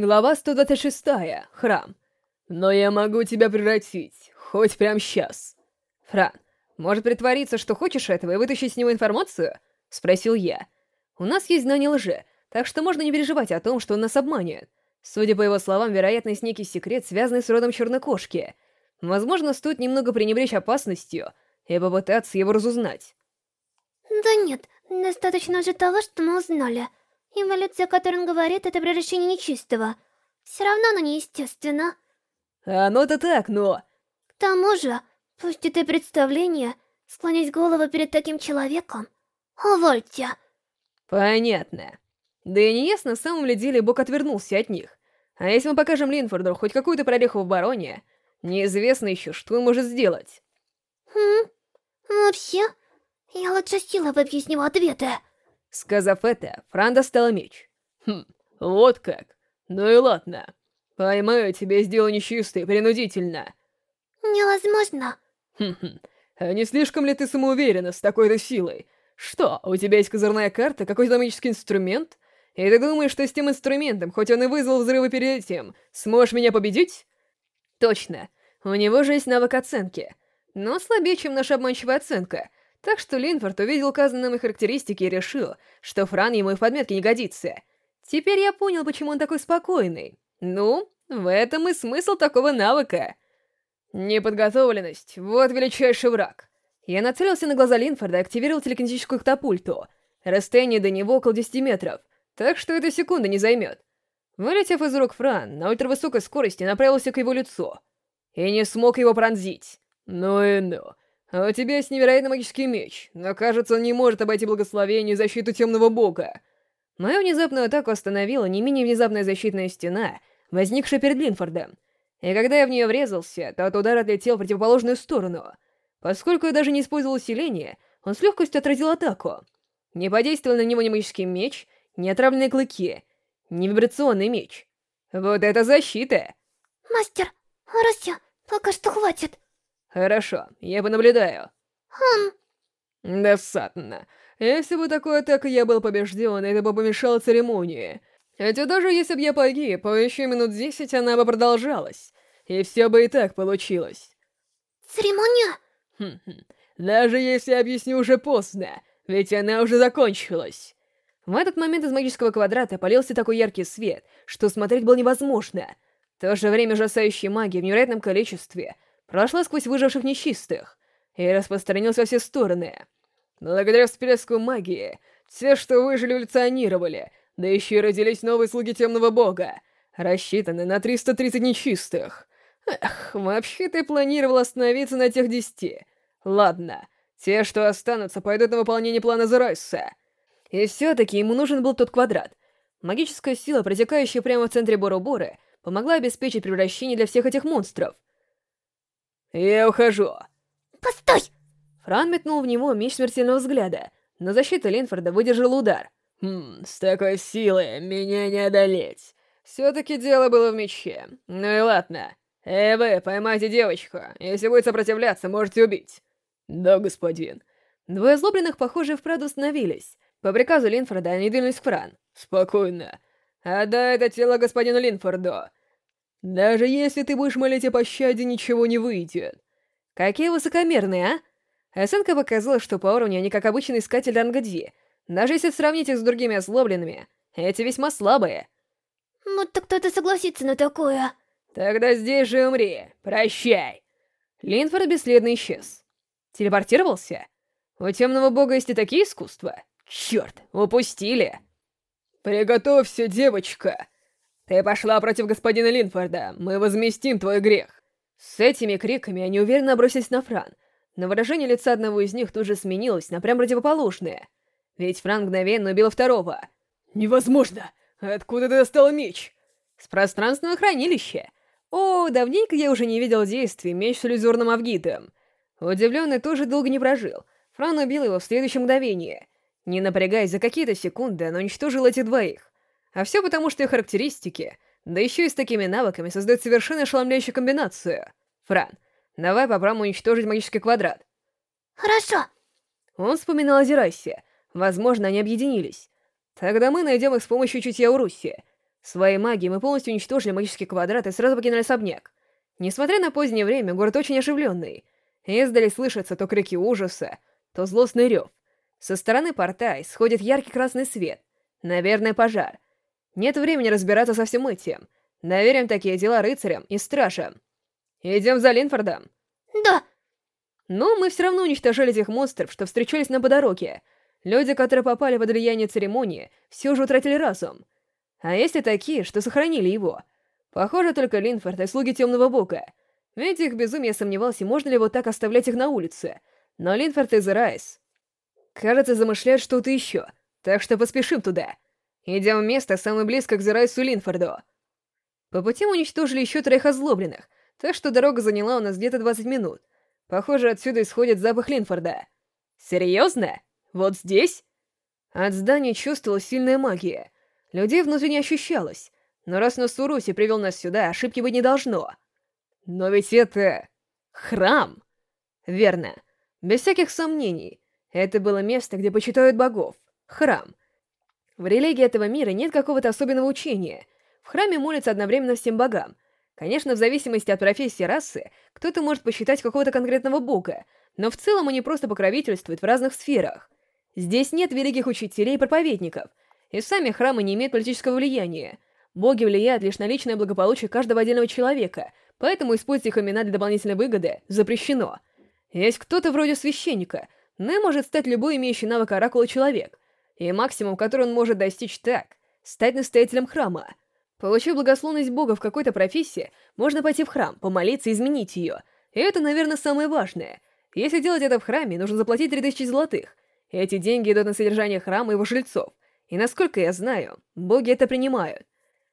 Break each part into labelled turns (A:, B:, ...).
A: Глава 126. Храм. Но я могу тебя превратить, хоть прямо сейчас. Фран, может притвориться, что хочешь этого и вытащить с него информацию? Спросил я. У нас есть знание лжи, так что можно не переживать о том, что он нас обманет. Судя по его словам, вероятно, некий секрет, связанный с родом черной кошки. Возможно, стоит немного пренебречь опасностью и попытаться его разузнать.
B: Да нет, достаточно же того, что мы узнали. Эволюция, о которой он говорит, это превращение нечистого. Все равно оно неестественно.
A: Оно-то так, но...
B: К тому же, пусть это представление, склонить голову перед таким человеком... Увольте.
A: Понятно. Да и не ясно, в самом ли деле Бог отвернулся от них. А если мы покажем Линфорду хоть какую-то прореху в бароне, неизвестно еще, что он может сделать.
B: Хм, вообще, я лучше силой него ответы.
A: Сказав это, Фран достала меч. Хм, вот как. Ну и ладно. Поймаю тебя сделаю нечистой, принудительно.
B: Невозможно.
A: Хм-хм. А не слишком ли ты самоуверена с такой-то силой? Что, у тебя есть козырная карта, какой-то магический инструмент? И ты думаешь, что с тем инструментом, хоть он и вызвал взрывы перед этим, сможешь меня победить? Точно. У него же есть навык оценки. Но слабее, чем наша обманчивая оценка — так что Линфорд увидел указанные характеристики и решил, что Фран ему и в подметке не годится. Теперь я понял, почему он такой спокойный. Ну, в этом и смысл такого навыка. Неподготовленность — вот величайший враг. Я нацелился на глаза Линфорда и активировал телекинетическую катапульту. Расстояние до него около 10 метров, так что это секунда не займет. Вылетев из рук Фран, на ультравысокой скорости направился к его лицу. И не смог его пронзить. Ну и ну. А у тебя есть невероятный магический меч, но кажется, он не может обойти благословение и защиту темного бога. Мою внезапную атаку остановила не менее внезапная защитная стена, возникшая перед Линфордом. И когда я в нее врезался, тот удар отлетел в противоположную сторону. Поскольку я даже не использовал усиление, он с легкостью отразил атаку. Не подействовал на него ни магический меч, ни отравленные клыки, ни вибрационный меч. Вот это защита!
B: Мастер, Ростя, пока что хватит.
A: Хорошо, я понаблюдаю.
B: Хм.
A: Досадно. Если бы такой атакой я был побежден, это бы помешало церемонии. Хотя даже если бы я погиб, по еще минут десять она бы продолжалась. И все бы и так получилось.
B: Церемония?
A: Хм-хм. Даже если объясню уже поздно, ведь она уже закончилась. В этот момент из магического квадрата полился такой яркий свет, что смотреть было невозможно. В то же время ужасающей магии в невероятном количестве — прошла сквозь выживших нечистых и распространилась во все стороны. Благодаря всплеску магии, все, что выжили, эволюционировали, да еще и родились новые слуги Темного Бога, рассчитанные на 330 нечистых. Эх, вообще-то я планировал остановиться на тех десяти. Ладно, те, что останутся, пойдут на выполнение плана Зерайса. И все-таки ему нужен был тот квадрат. Магическая сила, протекающая прямо в центре Бороборы, помогла обеспечить превращение для всех этих монстров — «Я ухожу!»
B: «Постой!»
A: Фран метнул в него меч смертельного взгляда, но защита Линфорда выдержала удар. «Хм, с такой силой меня не одолеть. Все-таки дело было в мече. Ну и ладно. Эй вы, поймайте девочку. Если будет сопротивляться, можете убить». «Да, господин». Двое злобленных, похоже, вправду остановились. По приказу Линфорда они двинулись к Фран. «Спокойно. Отдай это тело господину Линфорду. Даже если ты будешь молить о пощаде, ничего не выйдет. Какие высокомерные, а? Оценка показала, что по уровню они как обычный искатель ранга Ди. Даже если сравнить их с другими ослабленными, эти весьма слабые.
B: Будто кто-то согласится на такое.
A: Тогда здесь же умри. Прощай. Линфорд бесследно исчез. Телепортировался? У темного бога есть и такие искусства? Черт, упустили. Приготовься, девочка. «Ты пошла против господина Линфорда, мы возместим твой грех!» С этими криками они уверенно бросились на Фран, но выражение лица одного из них тут же сменилось на прям противоположное. Ведь Фран мгновенно убил второго. «Невозможно! Откуда ты достал меч?» «С пространственного хранилища!» «О, давненько я уже не видел действий меч с иллюзорным авгитом!» Удивленный тоже долго не прожил. Фран убил его в следующее мгновение. Не напрягаясь за какие-то секунды, он уничтожил этих двоих. А все потому, что их характеристики, да еще и с такими навыками, создают совершенно ошеломляющую комбинацию. Фран, давай попробуем уничтожить магический квадрат.
B: Хорошо.
A: Он вспоминал о Зерайсе. Возможно, они объединились. Тогда мы найдем их с помощью чутья Уруси. Своей магией мы полностью уничтожили магический квадрат и сразу покинули особняк. Несмотря на позднее время, город очень оживленный. Издали слышатся то крики ужаса, то злостный рев. Со стороны порта исходит яркий красный свет. Наверное, пожар. Нет времени разбираться со всем этим. Доверим такие дела рыцарям и стражам. Идем за Линфордом.
B: Да.
A: Но мы все равно уничтожали тех монстров, что встречались нам по дороге. Люди, которые попали под влияние церемонии, все же утратили разум. А есть и такие, что сохранили его. Похоже, только Линфорд и слуги Темного Бога. Ведь их безумие сомневался, можно ли вот так оставлять их на улице. Но Линфорд и Зерайс, кажется, замышляют что-то еще, так что поспешим туда. Идем в место, самое близко к Зерайсу Линфорду. По пути мы уничтожили еще троих озлобленных, так что дорога заняла у нас где-то 20 минут. Похоже, отсюда исходит запах Линфорда. Серьезно? Вот здесь? От здания чувствовалась сильная магия. Людей внутри не ощущалось. Но раз Насуруси привел нас сюда, ошибки быть не должно. Но ведь это... храм. Верно. Без всяких сомнений. Это было место, где почитают богов. Храм. В религии этого мира нет какого-то особенного учения. В храме молятся одновременно всем богам. Конечно, в зависимости от профессии расы, кто-то может посчитать какого-то конкретного бога, но в целом они просто покровительствуют в разных сферах. Здесь нет великих учителей и проповедников, и сами храмы не имеют политического влияния. Боги влияют лишь на личное благополучие каждого отдельного человека, поэтому использовать их имена для дополнительной выгоды запрещено. Есть кто-то вроде священника, но им может стать любой имеющий навык оракула человек, и максимум, который он может достичь так, стать настоятелем храма. Получив благословность Бога в какой-то профессии, можно пойти в храм, помолиться и изменить ее. И это, наверное, самое важное. Если делать это в храме, нужно заплатить 3000 золотых. Эти деньги идут на содержание храма и его жильцов. И насколько я знаю, боги это принимают.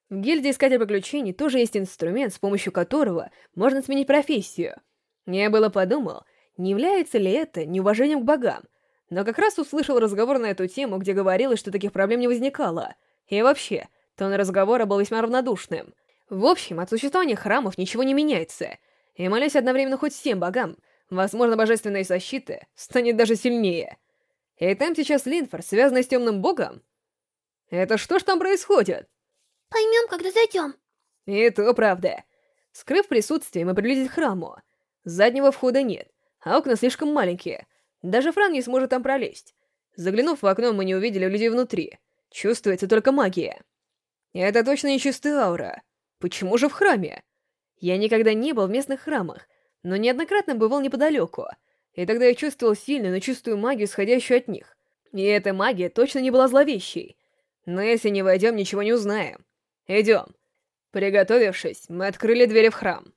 A: В гильдии Искатель Приключений тоже есть инструмент, с помощью которого можно сменить профессию. Я было подумал, не является ли это неуважением к богам, но как раз услышал разговор на эту тему, где говорилось, что таких проблем не возникало. И вообще, тон разговора был весьма равнодушным. В общем, от существования храмов ничего не меняется. И молясь одновременно хоть всем богам, возможно, божественная защита станет даже сильнее. И там сейчас Линфорд, связанный с темным богом? Это что ж там происходит?
B: Поймем, когда зайдем.
A: И то правда. Скрыв присутствие, мы приблизились к храму. Заднего входа нет, а окна слишком маленькие. Даже Фран не сможет там пролезть. Заглянув в окно, мы не увидели людей внутри. Чувствуется только магия. Это точно не чистая аура. Почему же в храме? Я никогда не был в местных храмах, но неоднократно бывал неподалеку, и тогда я чувствовал сильную, но чистую магию, исходящую от них. И эта магия точно не была зловещей. Но если не войдем, ничего не узнаем. Идем. Приготовившись, мы открыли двери в храм.